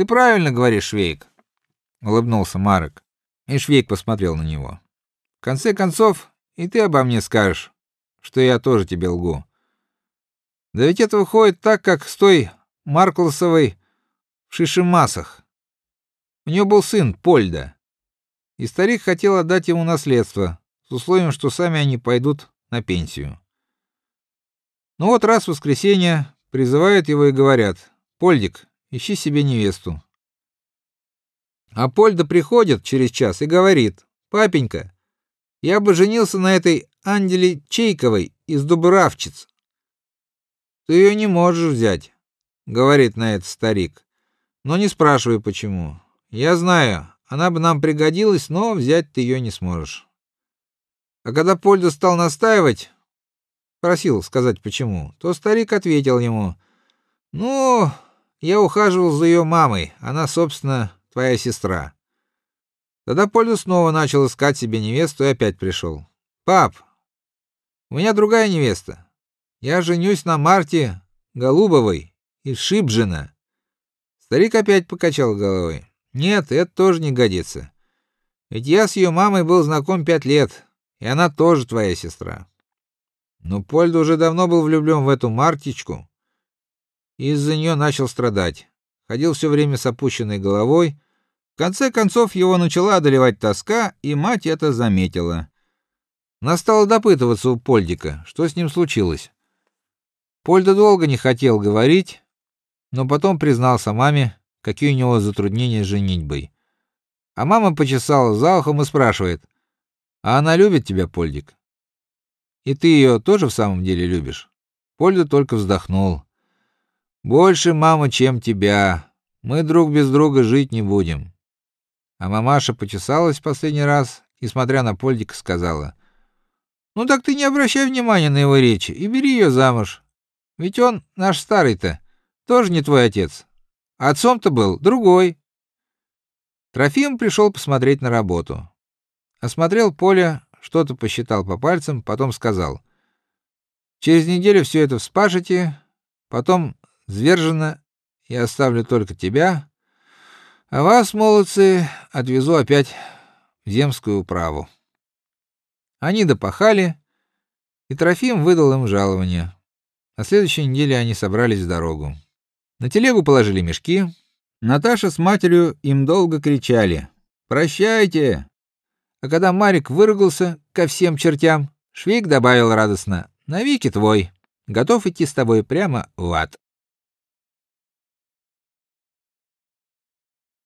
Ты правильно говоришь, Швейк, улыбнулся Марк. И Швейк посмотрел на него. В конце концов, и ты обо мне скажешь, что я тоже тебе лгу. Да ведь это выходит так, как с той Марклсовой в Шишимасах. У нее был сын Польда. И старик хотел отдать ему наследство с условием, что сами они пойдут на пенсию. Ну вот раз в воскресенье призывают его и говорят: "Польдик, ищи себе невесту". А Польда приходит через час и говорит: "Папенька, я бы женился на этой Анделе Чейковой из Дубравчиц". "Ты ее не можешь взять", говорит на это старик. "Но не спрашивай почему. Я знаю, она бы нам пригодилась, но взять ты ее не сможешь". А когда Польда стал настаивать, просил сказать почему, то старик ответил ему: "Ну, я ухаживал за ее мамой, она, собственно, твоя сестра". Тогда Польда снова начал искать себе невесту и опять пришел. "Пап, у меня другая невеста. Я женюсь на Марте Голубовой из Шибжина". Старик опять покачал головой. "Нет, это тоже не годится. Ведь я с ее мамой был знаком пять лет, и она тоже твоя сестра". Но Польд уже давно был влюблен в эту Мартичку из-за нее начал страдать. Ходил все время с опущенной головой. В конце концов его начала одолевать тоска, и мать это заметила. Настало допытываться у Польдика, что с ним случилось. Польда долго не хотел говорить, но потом признался маме, какие у него затруднения с женитьбой. А мама почесала за ухом и спрашивает: "А она любит тебя, Польдик?" И ты ее тоже в самом деле любишь? Польда только вздохнул. Больше, мама, чем тебя. Мы друг без друга жить не будем. А мамаша почесалась последний раз и, смотря на Польдика, сказала: "Ну так ты не обращай внимания на его речи и бери ее замуж. Ведь он наш старый-то тоже не твой отец. Отцом-то был другой". Трофим пришел посмотреть на работу. Осмотрел поле, что-то посчитал по пальцам, потом сказал: "Через неделю все это вспашете, потом звержено я оставлю только тебя, а вас, молодцы, отвезу опять в земскую управу". Они допахали, и Трофим выдал им жалование. На следующей неделе они собрались в дорогу. На телегу положили мешки. Наташа с матерью им долго кричали: "Прощайте! А когда Марик выругался ко всем чертям, Швейк добавил радостно: "Навеки твой. Готов идти с тобой прямо в ад".